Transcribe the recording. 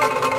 you